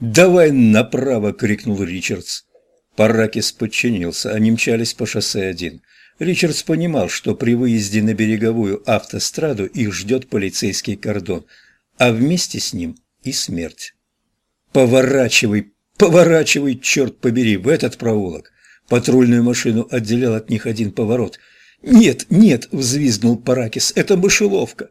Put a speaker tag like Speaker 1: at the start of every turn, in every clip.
Speaker 1: «Давай направо!» — крикнул Ричардс. Паракис подчинился, они мчались по шоссе один. Ричардс понимал, что при выезде на береговую автостраду их ждет полицейский кордон, а вместе с ним и смерть. «Поворачивай, поворачивай, черт побери, в этот проулок!» Патрульную машину отделял от них один поворот. «Нет, нет!» — взвизгнул Паракис. «Это мышеловка!»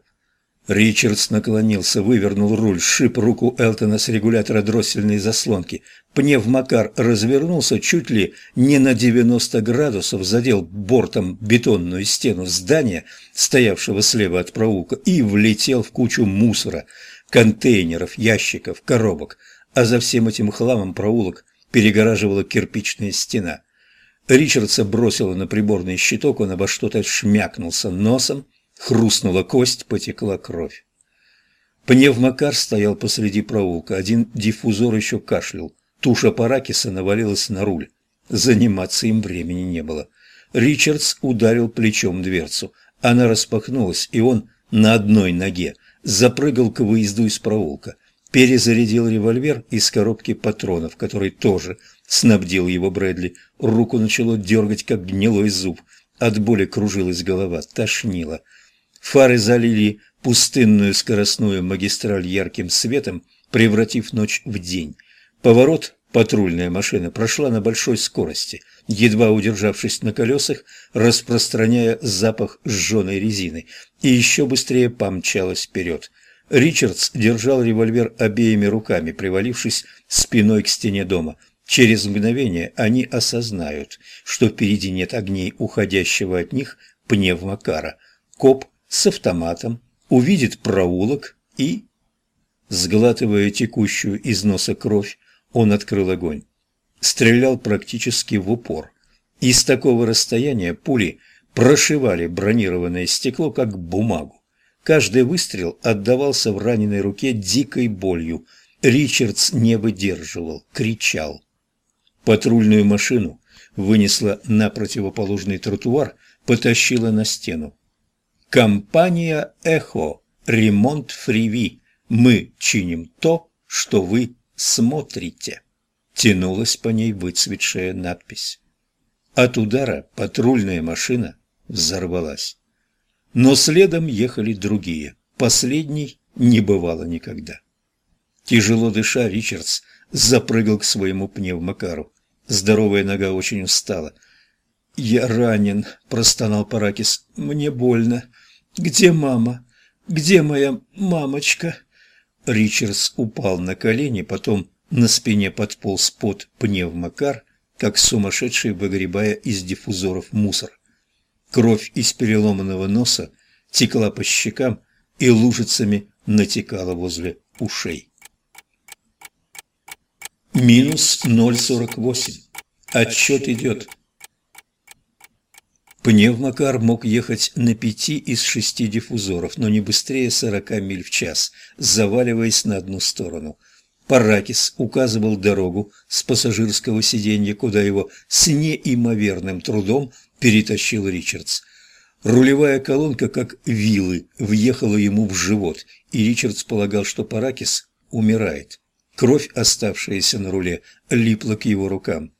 Speaker 1: Ричардс наклонился, вывернул руль, шип руку Элтона с регулятора дроссельной заслонки. Пневмокар развернулся чуть ли не на 90 градусов, задел бортом бетонную стену здания, стоявшего слева от проулка, и влетел в кучу мусора, контейнеров, ящиков, коробок. А за всем этим хламом проулок перегораживала кирпичная стена. Ричардса бросило на приборный щиток, он обо что-то шмякнулся носом, Хрустнула кость, потекла кровь. Пневмокар стоял посреди проулка, один диффузор еще кашлял. Туша Паракиса навалилась на руль. Заниматься им времени не было. Ричардс ударил плечом дверцу. Она распахнулась, и он на одной ноге запрыгал к выезду из проулка. Перезарядил револьвер из коробки патронов, который тоже снабдил его Брэдли. Руку начало дергать, как гнилой зуб. От боли кружилась голова, тошнило. Фары залили пустынную скоростную магистраль ярким светом, превратив ночь в день. Поворот патрульная машина прошла на большой скорости, едва удержавшись на колесах, распространяя запах сжженной резины, и еще быстрее помчалась вперед. Ричардс держал револьвер обеими руками, привалившись спиной к стене дома. Через мгновение они осознают, что впереди нет огней уходящего от них пневмокара. Коп с автоматом, увидит проулок и... Сглатывая текущую из носа кровь, он открыл огонь. Стрелял практически в упор. Из такого расстояния пули прошивали бронированное стекло, как бумагу. Каждый выстрел отдавался в раненой руке дикой болью. Ричардс не выдерживал, кричал. Патрульную машину вынесла на противоположный тротуар, потащила на стену. Компания «Эхо», ремонт фриви. Мы чиним то, что вы смотрите. Тянулась по ней выцветшая надпись. От удара патрульная машина взорвалась. Но следом ехали другие. Последний не бывало никогда. Тяжело дыша, Ричардс запрыгал к своему пневмокару. Здоровая нога очень устала – «Я ранен», – простонал Паракис. «Мне больно. Где мама? Где моя мамочка?» Ричардс упал на колени, потом на спине подполз под пневмокар, как сумасшедший, выгребая из диффузоров мусор. Кровь из переломанного носа текла по щекам и лужицами натекала возле ушей. Минус 0,48. Отчет идет. Пневмокар мог ехать на пяти из шести диффузоров, но не быстрее сорока миль в час, заваливаясь на одну сторону. Паракис указывал дорогу с пассажирского сиденья, куда его с неимоверным трудом перетащил Ричардс. Рулевая колонка, как вилы, въехала ему в живот, и Ричардс полагал, что Паракис умирает. Кровь, оставшаяся на руле, липла к его рукам.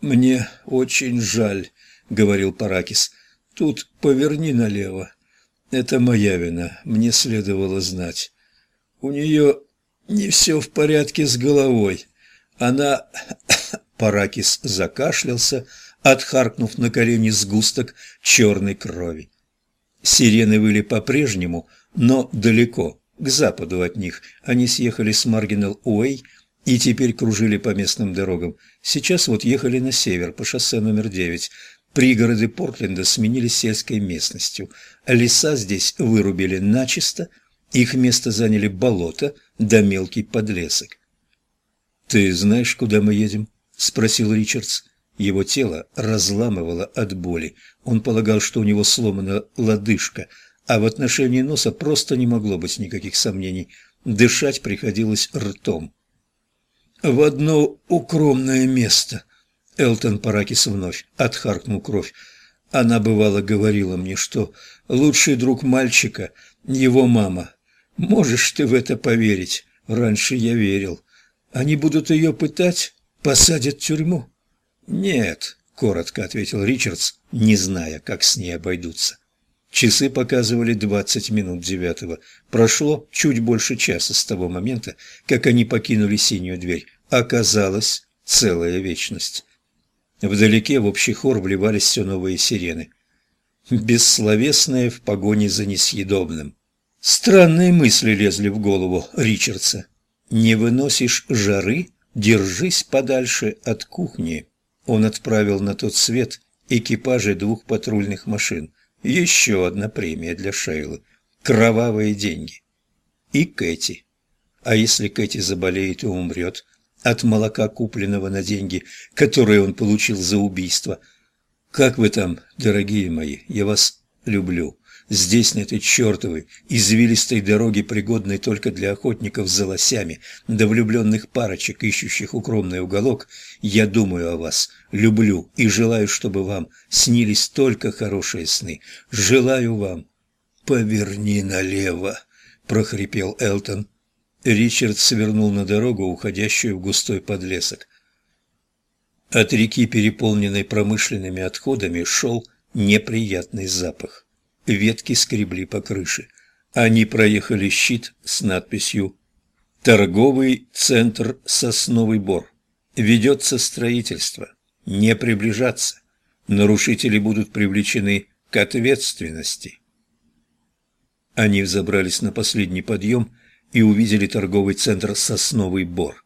Speaker 1: «Мне очень жаль», — говорил Паракис. «Тут поверни налево. Это моя вина, мне следовало знать. У нее не все в порядке с головой. Она...» Паракис закашлялся, отхаркнув на колени сгусток черной крови. Сирены выли по-прежнему, но далеко, к западу от них. Они съехали с Маргинал-Уэй и теперь кружили по местным дорогам. Сейчас вот ехали на север, по шоссе номер девять. Пригороды Портленда сменились сельской местностью. Леса здесь вырубили начисто, их место заняли болото да мелкий подлесок. «Ты знаешь, куда мы едем?» – спросил Ричардс. Его тело разламывало от боли. Он полагал, что у него сломана лодыжка, а в отношении носа просто не могло быть никаких сомнений. Дышать приходилось ртом. «В одно укромное место», Элтон Паракис вновь отхаркнул кровь. Она, бывало, говорила мне, что лучший друг мальчика – его мама. Можешь ты в это поверить? Раньше я верил. Они будут ее пытать, посадят в тюрьму?» «Нет», — коротко ответил Ричардс, не зная, как с ней обойдутся. Часы показывали двадцать минут девятого. Прошло чуть больше часа с того момента, как они покинули синюю дверь. Оказалось, целая вечность. Вдалеке в общий хор вливались все новые сирены. Бессловесные в погоне за несъедобным. Странные мысли лезли в голову Ричардса. «Не выносишь жары? Держись подальше от кухни». Он отправил на тот свет экипажи двух патрульных машин. Еще одна премия для Шейлы. Кровавые деньги. И Кэти. А если Кэти заболеет и умрет от молока, купленного на деньги, которые он получил за убийство? Как вы там, дорогие мои? Я вас люблю. Здесь, на этой чертовой, извилистой дороге, пригодной только для охотников за лосями, до влюбленных парочек, ищущих укромный уголок, я думаю о вас, люблю и желаю, чтобы вам снились только хорошие сны. Желаю вам... «Поверни налево!» — прохрипел Элтон. Ричард свернул на дорогу, уходящую в густой подлесок. От реки, переполненной промышленными отходами, шел неприятный запах ветки скребли по крыше. Они проехали щит с надписью «Торговый центр Сосновый Бор. Ведется строительство. Не приближаться. Нарушители будут привлечены к ответственности». Они взобрались на последний подъем и увидели торговый центр «Сосновый Бор».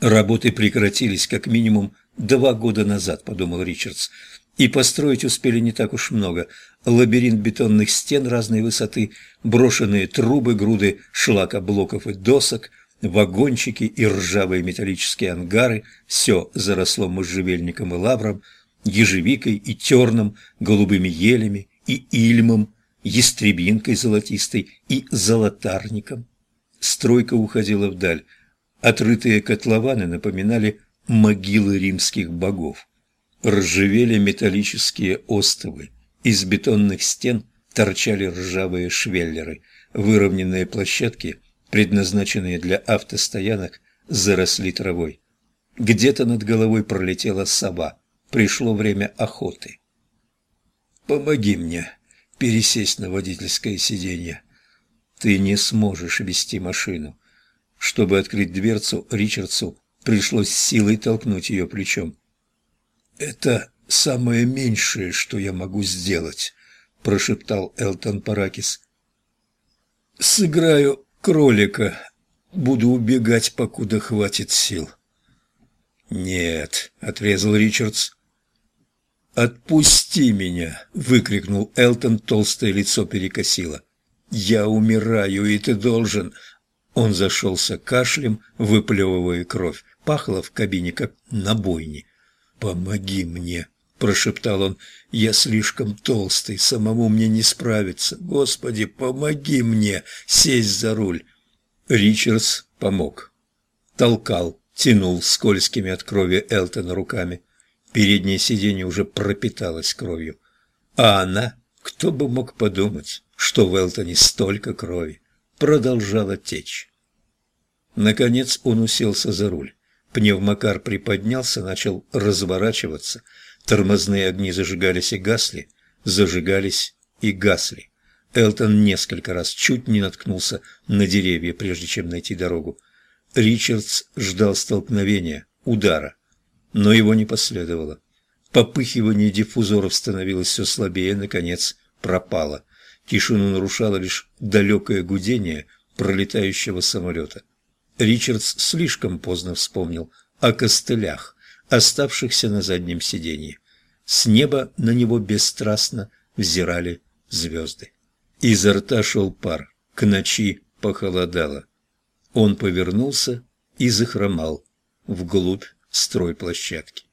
Speaker 1: Работы прекратились как минимум два года назад, подумал Ричардс. И построить успели не так уж много. Лабиринт бетонных стен разной высоты, брошенные трубы, груды шлакоблоков и досок, вагончики и ржавые металлические ангары – все заросло можжевельником и лавром, ежевикой и терном, голубыми елями и ильмом, ястребинкой золотистой и золотарником. Стройка уходила вдаль. Отрытые котлованы напоминали могилы римских богов ржавели металлические остовы. Из бетонных стен торчали ржавые швеллеры. Выровненные площадки, предназначенные для автостоянок, заросли травой. Где-то над головой пролетела сова. Пришло время охоты. «Помоги мне пересесть на водительское сиденье. Ты не сможешь вести машину». Чтобы открыть дверцу, Ричардсу пришлось силой толкнуть ее плечом. «Это самое меньшее, что я могу сделать», – прошептал Элтон Паракис. «Сыграю кролика. Буду убегать, покуда хватит сил». «Нет», — отрезал Ричардс. «Отпусти меня!» — выкрикнул Элтон, толстое лицо перекосило. «Я умираю, и ты должен...» Он зашелся кашлем, выплевывая кровь. Пахло в кабине, как на бойне. «Помоги мне!» – прошептал он. «Я слишком толстый, самому мне не справиться. Господи, помоги мне сесть за руль!» Ричардс помог. Толкал, тянул скользкими от крови Элтона руками. Переднее сиденье уже пропиталось кровью. А она, кто бы мог подумать, что в Элтоне столько крови, продолжала течь. Наконец он уселся за руль. Пневмокар приподнялся, начал разворачиваться. Тормозные огни зажигались и гасли, зажигались и гасли. Элтон несколько раз чуть не наткнулся на деревья, прежде чем найти дорогу. Ричардс ждал столкновения, удара, но его не последовало. Попыхивание диффузоров становилось все слабее, наконец пропало. Тишину нарушало лишь далекое гудение пролетающего самолета. Ричардс слишком поздно вспомнил о костылях, оставшихся на заднем сиденье. С неба на него бесстрастно взирали звезды. Изо рта шел пар, к ночи похолодало. Он повернулся и захромал вглубь стройплощадки.